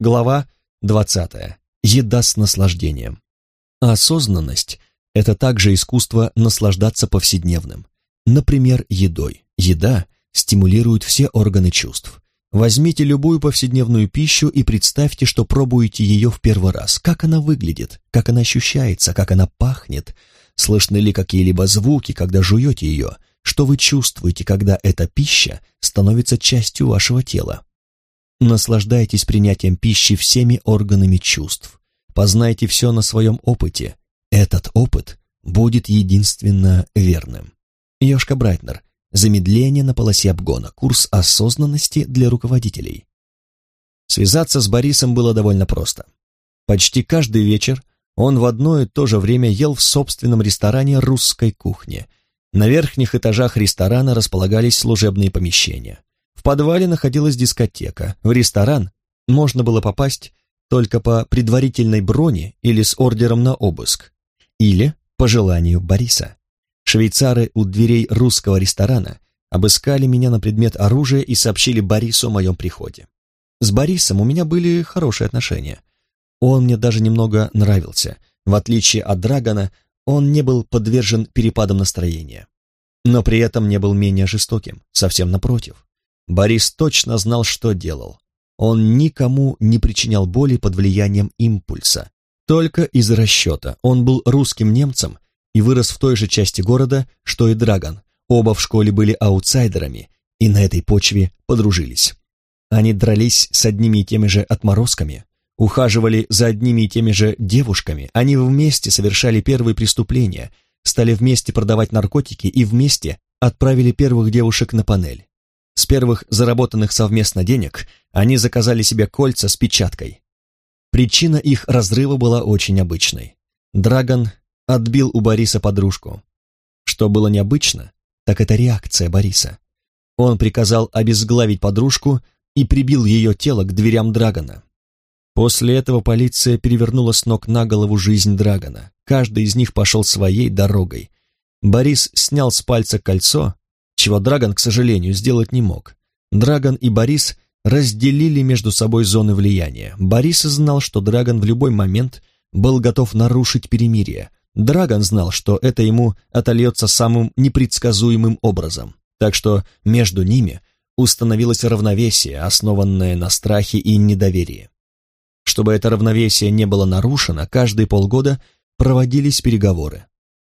Глава 20. Еда с наслаждением. Осознанность – это также искусство наслаждаться повседневным. Например, едой. Еда стимулирует все органы чувств. Возьмите любую повседневную пищу и представьте, что пробуете ее в первый раз. Как она выглядит, как она ощущается, как она пахнет. Слышны ли какие-либо звуки, когда жуете ее? Что вы чувствуете, когда эта пища становится частью вашего тела? Наслаждайтесь принятием пищи всеми органами чувств. Познайте все на своем опыте. Этот опыт будет единственно верным. Йошка Брайтнер. Замедление на полосе обгона. Курс осознанности для руководителей. Связаться с Борисом было довольно просто. Почти каждый вечер он в одно и то же время ел в собственном ресторане русской кухни. На верхних этажах ресторана располагались служебные помещения подвале находилась дискотека. В ресторан можно было попасть только по предварительной броне или с ордером на обыск, или по желанию Бориса. Швейцары у дверей русского ресторана обыскали меня на предмет оружия и сообщили Борису о моем приходе. С Борисом у меня были хорошие отношения. Он мне даже немного нравился. В отличие от Драгона, он не был подвержен перепадам настроения. Но при этом не был менее жестоким, совсем напротив. Борис точно знал, что делал. Он никому не причинял боли под влиянием импульса. Только из расчета. Он был русским немцем и вырос в той же части города, что и Драгон. Оба в школе были аутсайдерами и на этой почве подружились. Они дрались с одними и теми же отморозками, ухаживали за одними и теми же девушками, они вместе совершали первые преступления, стали вместе продавать наркотики и вместе отправили первых девушек на панель. С первых заработанных совместно денег они заказали себе кольца с печаткой. Причина их разрыва была очень обычной. Драгон отбил у Бориса подружку. Что было необычно, так это реакция Бориса. Он приказал обезглавить подружку и прибил ее тело к дверям Драгона. После этого полиция перевернула с ног на голову жизнь Драгона. Каждый из них пошел своей дорогой. Борис снял с пальца кольцо чего Драгон, к сожалению, сделать не мог. Драгон и Борис разделили между собой зоны влияния. Борис знал, что Драгон в любой момент был готов нарушить перемирие. Драгон знал, что это ему отольется самым непредсказуемым образом. Так что между ними установилось равновесие, основанное на страхе и недоверии. Чтобы это равновесие не было нарушено, каждые полгода проводились переговоры.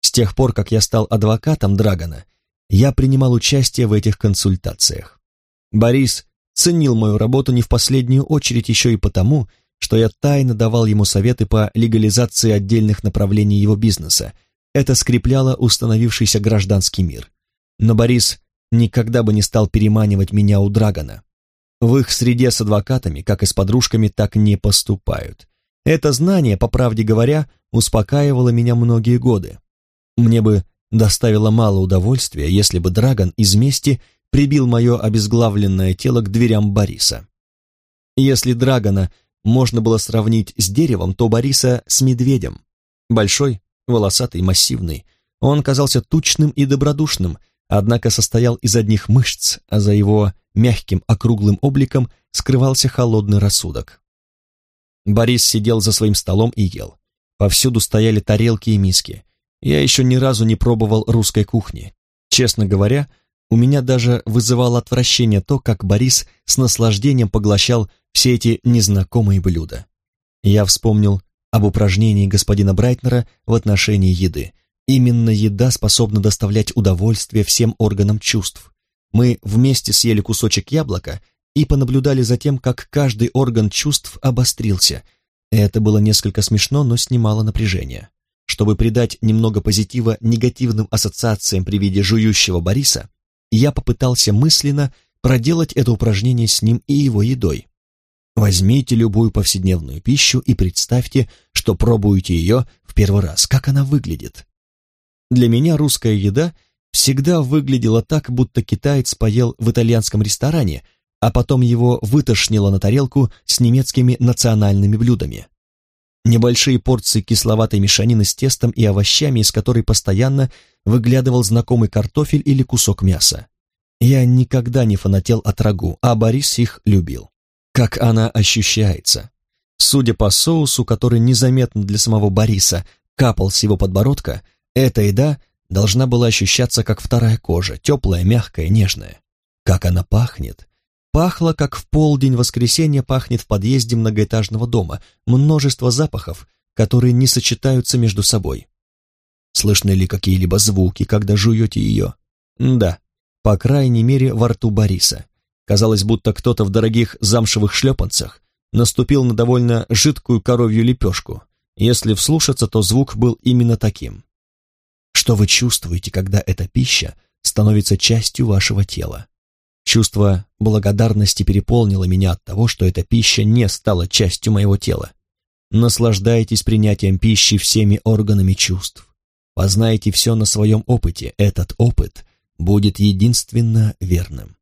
С тех пор, как я стал адвокатом Драгона, я принимал участие в этих консультациях. Борис ценил мою работу не в последнюю очередь еще и потому, что я тайно давал ему советы по легализации отдельных направлений его бизнеса. Это скрепляло установившийся гражданский мир. Но Борис никогда бы не стал переманивать меня у Драгона. В их среде с адвокатами, как и с подружками, так не поступают. Это знание, по правде говоря, успокаивало меня многие годы. Мне бы доставило мало удовольствия, если бы Драгон из мести прибил мое обезглавленное тело к дверям Бориса. Если Драгона можно было сравнить с деревом, то Бориса с медведем. Большой, волосатый, массивный. Он казался тучным и добродушным, однако состоял из одних мышц, а за его мягким округлым обликом скрывался холодный рассудок. Борис сидел за своим столом и ел. Повсюду стояли тарелки и миски. Я еще ни разу не пробовал русской кухни. Честно говоря, у меня даже вызывало отвращение то, как Борис с наслаждением поглощал все эти незнакомые блюда. Я вспомнил об упражнении господина Брайтнера в отношении еды. Именно еда способна доставлять удовольствие всем органам чувств. Мы вместе съели кусочек яблока и понаблюдали за тем, как каждый орган чувств обострился. Это было несколько смешно, но снимало напряжение. Чтобы придать немного позитива негативным ассоциациям при виде жующего Бориса, я попытался мысленно проделать это упражнение с ним и его едой. Возьмите любую повседневную пищу и представьте, что пробуете ее в первый раз, как она выглядит. Для меня русская еда всегда выглядела так, будто китаец поел в итальянском ресторане, а потом его вытошнило на тарелку с немецкими национальными блюдами небольшие порции кисловатой мешанины с тестом и овощами, из которой постоянно выглядывал знакомый картофель или кусок мяса. Я никогда не фанател от рагу, а Борис их любил. как она ощущается. Судя по соусу, который незаметно для самого Бориса капал с его подбородка, эта еда должна была ощущаться как вторая кожа, теплая, мягкая, нежная. Как она пахнет! Пахло, как в полдень воскресенья пахнет в подъезде многоэтажного дома, множество запахов, которые не сочетаются между собой. Слышны ли какие-либо звуки, когда жуете ее? Да, по крайней мере, во рту Бориса. Казалось, будто кто-то в дорогих замшевых шлепанцах наступил на довольно жидкую коровью лепешку. Если вслушаться, то звук был именно таким. Что вы чувствуете, когда эта пища становится частью вашего тела? Чувство благодарности переполнило меня от того, что эта пища не стала частью моего тела. Наслаждайтесь принятием пищи всеми органами чувств. Познайте все на своем опыте. Этот опыт будет единственно верным.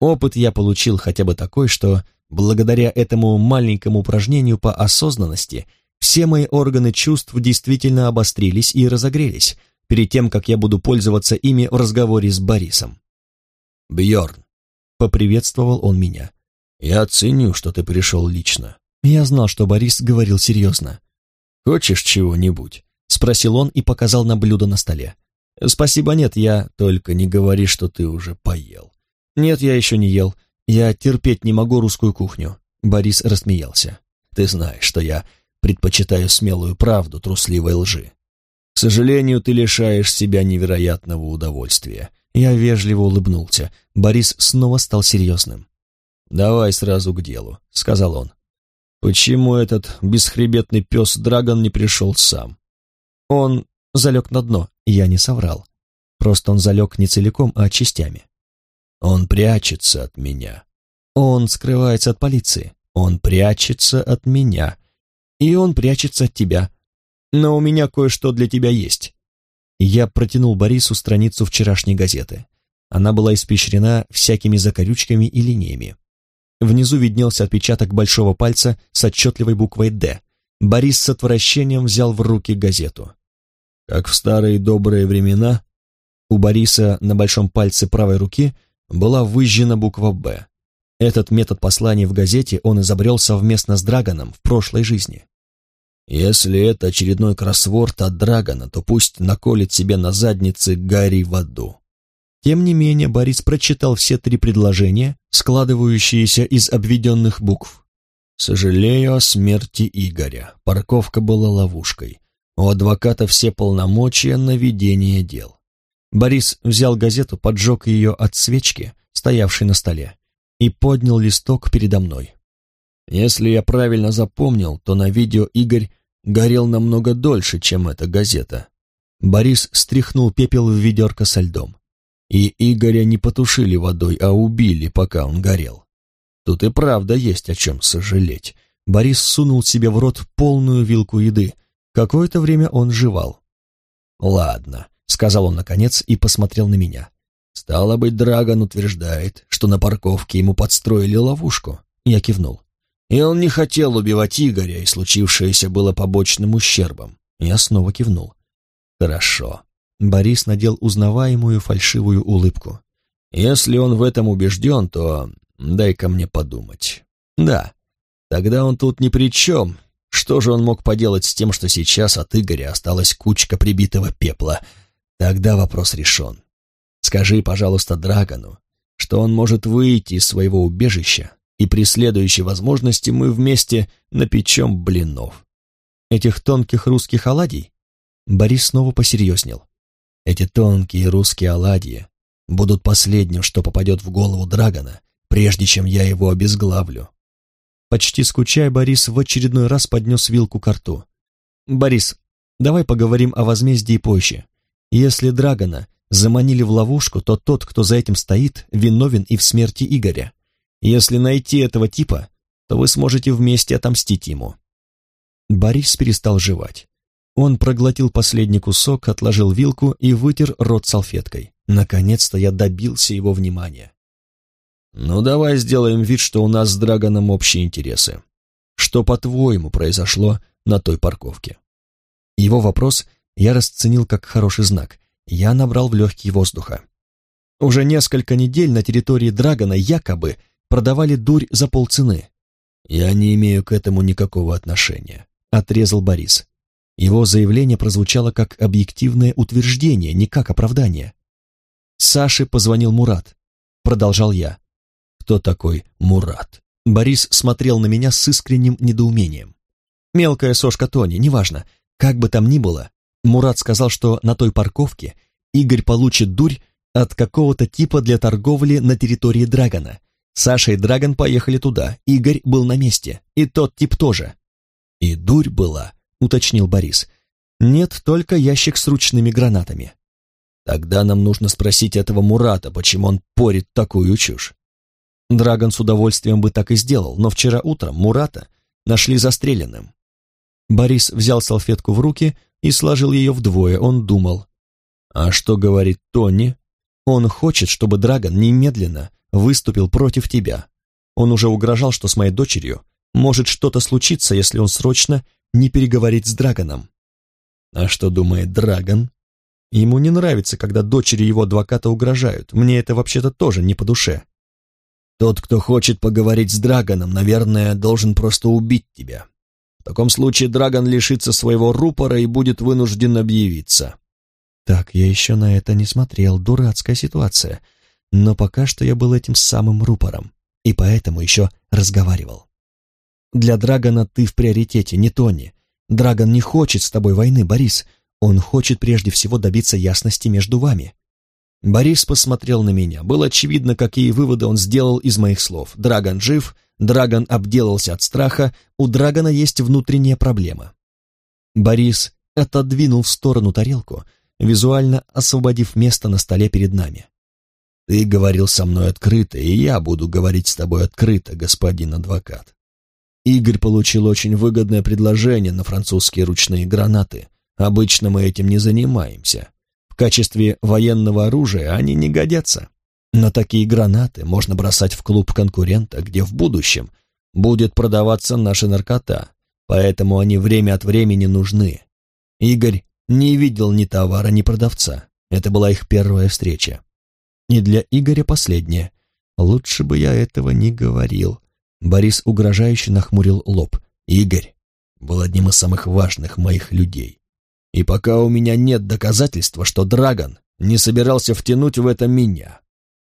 Опыт я получил хотя бы такой, что благодаря этому маленькому упражнению по осознанности все мои органы чувств действительно обострились и разогрелись перед тем, как я буду пользоваться ими в разговоре с Борисом. Бьорн, поприветствовал он меня. Я ценю, что ты пришел лично. Я знал, что Борис говорил серьезно. Хочешь чего-нибудь? Спросил он и показал на блюдо на столе. «Спасибо, нет, я... Только не говори, что ты уже поел». «Нет, я еще не ел. Я терпеть не могу русскую кухню». Борис рассмеялся. «Ты знаешь, что я предпочитаю смелую правду трусливой лжи. К сожалению, ты лишаешь себя невероятного удовольствия». Я вежливо улыбнулся. Борис снова стал серьезным. «Давай сразу к делу», — сказал он. «Почему этот бесхребетный пес Драгон не пришел сам? Он залег на дно, я не соврал. Просто он залег не целиком, а частями. Он прячется от меня. Он скрывается от полиции. Он прячется от меня. И он прячется от тебя. Но у меня кое-что для тебя есть. Я протянул Борису страницу вчерашней газеты. Она была испещрена всякими закорючками и линиями. Внизу виднелся отпечаток большого пальца с отчетливой буквой «Д». Борис с отвращением взял в руки газету. Как в старые добрые времена, у Бориса на большом пальце правой руки была выжжена буква «Б». Этот метод послания в газете он изобрел совместно с Драгоном в прошлой жизни. Если это очередной кроссворд от Драгона, то пусть наколет себе на заднице Гарри в аду. Тем не менее, Борис прочитал все три предложения, складывающиеся из обведенных букв. «Сожалею о смерти Игоря. Парковка была ловушкой. У адвоката все полномочия на ведение дел. Борис взял газету, поджег ее от свечки, стоявшей на столе, и поднял листок передо мной. Если я правильно запомнил, то на видео Игорь горел намного дольше, чем эта газета. Борис стряхнул пепел в ведерко со льдом. И Игоря не потушили водой, а убили, пока он горел. Тут и правда есть о чем сожалеть. Борис сунул себе в рот полную вилку еды, Какое-то время он жевал. «Ладно», — сказал он наконец и посмотрел на меня. «Стало быть, Драгон утверждает, что на парковке ему подстроили ловушку». Я кивнул. «И он не хотел убивать Игоря, и случившееся было побочным ущербом». Я снова кивнул. «Хорошо». Борис надел узнаваемую фальшивую улыбку. «Если он в этом убежден, то дай-ка мне подумать». «Да, тогда он тут ни при чем, что же он мог поделать с тем, что сейчас от Игоря осталась кучка прибитого пепла? Тогда вопрос решен. Скажи, пожалуйста, Драгону, что он может выйти из своего убежища, и при следующей возможности мы вместе напечем блинов. Этих тонких русских оладий? Борис снова посерьезнел. Эти тонкие русские оладьи будут последним, что попадет в голову Драгона, прежде чем я его обезглавлю. Почти скучая, Борис в очередной раз поднес вилку к рту. «Борис, давай поговорим о возмездии позже. Если Драгона заманили в ловушку, то тот, кто за этим стоит, виновен и в смерти Игоря. Если найти этого типа, то вы сможете вместе отомстить ему». Борис перестал жевать. Он проглотил последний кусок, отложил вилку и вытер рот салфеткой. Наконец-то я добился его внимания. «Ну, давай сделаем вид, что у нас с Драгоном общие интересы. Что, по-твоему, произошло на той парковке?» Его вопрос я расценил как хороший знак. Я набрал в легкие воздуха. Уже несколько недель на территории Драгона якобы продавали дурь за полцены. «Я не имею к этому никакого отношения», — отрезал Борис. Его заявление прозвучало как объективное утверждение, не как оправдание. Саше позвонил Мурат. Продолжал я. «Кто такой Мурат?» Борис смотрел на меня с искренним недоумением. «Мелкая сошка Тони, неважно. Как бы там ни было, Мурат сказал, что на той парковке Игорь получит дурь от какого-то типа для торговли на территории Драгона. Саша и Драгон поехали туда, Игорь был на месте, и тот тип тоже. «И дурь была», — уточнил Борис. «Нет, только ящик с ручными гранатами». «Тогда нам нужно спросить этого Мурата, почему он порит такую чушь». Драгон с удовольствием бы так и сделал, но вчера утром Мурата нашли застреленным. Борис взял салфетку в руки и сложил ее вдвое, он думал. «А что говорит Тони?» «Он хочет, чтобы Драгон немедленно выступил против тебя. Он уже угрожал, что с моей дочерью может что-то случиться, если он срочно не переговорит с Драгоном. А что думает Драгон? Ему не нравится, когда дочери его адвоката угрожают. Мне это вообще-то тоже не по душе. Тот, кто хочет поговорить с Драгоном, наверное, должен просто убить тебя. В таком случае Драгон лишится своего рупора и будет вынужден объявиться. Так, я еще на это не смотрел. Дурацкая ситуация. Но пока что я был этим самым рупором, и поэтому еще разговаривал. Для Драгона ты в приоритете, не Тони. Драгон не хочет с тобой войны, Борис. Он хочет прежде всего добиться ясности между вами. Борис посмотрел на меня. Было очевидно, какие выводы он сделал из моих слов. Драгон жив, Драгон обделался от страха, у Драгона есть внутренняя проблема. Борис отодвинул в сторону тарелку, визуально освободив место на столе перед нами. Ты говорил со мной открыто, и я буду говорить с тобой открыто, господин адвокат. Игорь получил очень выгодное предложение на французские ручные гранаты. Обычно мы этим не занимаемся. В качестве военного оружия они не годятся. Но такие гранаты можно бросать в клуб конкурента, где в будущем будет продаваться наша наркота, поэтому они время от времени нужны. Игорь не видел ни товара, ни продавца. Это была их первая встреча. И для Игоря последнее. Лучше бы я этого не говорил. Борис угрожающе нахмурил лоб. Игорь был одним из самых важных моих людей. И пока у меня нет доказательства, что Драгон не собирался втянуть в это меня.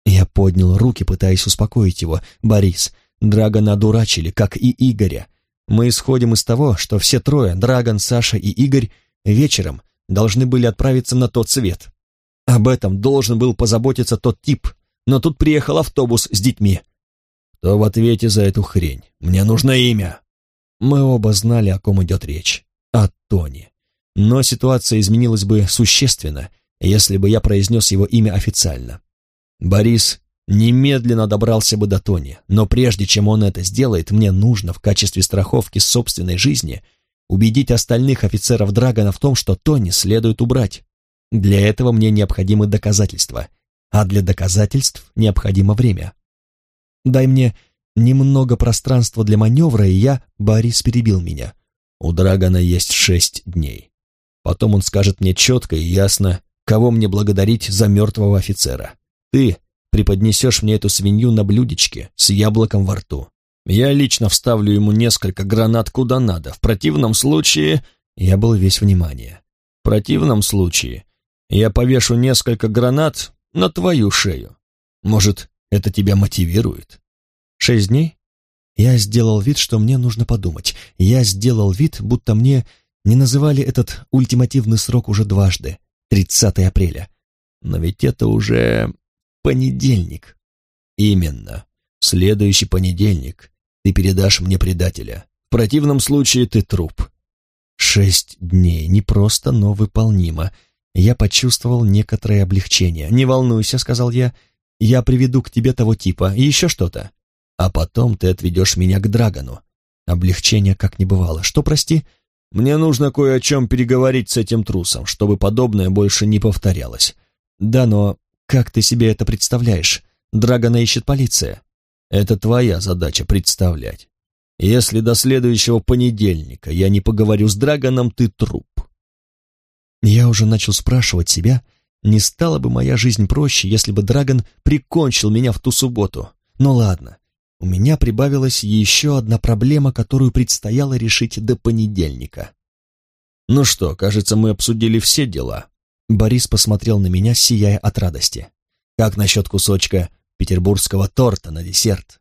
Я поднял руки, пытаясь успокоить его. Борис, Драгона одурачили, как и Игоря. Мы исходим из того, что все трое, Драгон, Саша и Игорь, вечером должны были отправиться на тот свет. Об этом должен был позаботиться тот тип, но тут приехал автобус с детьми. Кто в ответе за эту хрень? Мне нужно имя. Мы оба знали, о ком идет речь. О Тони. Но ситуация изменилась бы существенно, если бы я произнес его имя официально. Борис немедленно добрался бы до Тони, но прежде чем он это сделает, мне нужно в качестве страховки собственной жизни убедить остальных офицеров Драгона в том, что Тони следует убрать. Для этого мне необходимы доказательства, а для доказательств необходимо время. Дай мне немного пространства для маневра, и я, Борис перебил меня. У Драгона есть шесть дней. Потом он скажет мне четко и ясно, кого мне благодарить за мертвого офицера. Ты преподнесешь мне эту свинью на блюдечке с яблоком во рту. Я лично вставлю ему несколько гранат куда надо. В противном случае... Я был весь внимание. В противном случае я повешу несколько гранат на твою шею. Может, это тебя мотивирует? Шесть дней? Я сделал вид, что мне нужно подумать. Я сделал вид, будто мне не называли этот ультимативный срок уже дважды, 30 апреля. Но ведь это уже понедельник. Именно. следующий понедельник ты передашь мне предателя. В противном случае ты труп. Шесть дней, не просто, но выполнимо. Я почувствовал некоторое облегчение. «Не волнуйся», — сказал я, — «я приведу к тебе того типа и еще что-то. А потом ты отведешь меня к Драгону». Облегчения как не бывало. «Что, прости?» «Мне нужно кое о чем переговорить с этим трусом, чтобы подобное больше не повторялось». «Да, но как ты себе это представляешь? Драгона ищет полиция». «Это твоя задача представлять. Если до следующего понедельника я не поговорю с Драгоном, ты труп. Я уже начал спрашивать себя, не стала бы моя жизнь проще, если бы Драгон прикончил меня в ту субботу. Ну ладно, у меня прибавилась еще одна проблема, которую предстояло решить до понедельника. «Ну что, кажется, мы обсудили все дела». Борис посмотрел на меня, сияя от радости. «Как насчет кусочка петербургского торта на десерт?»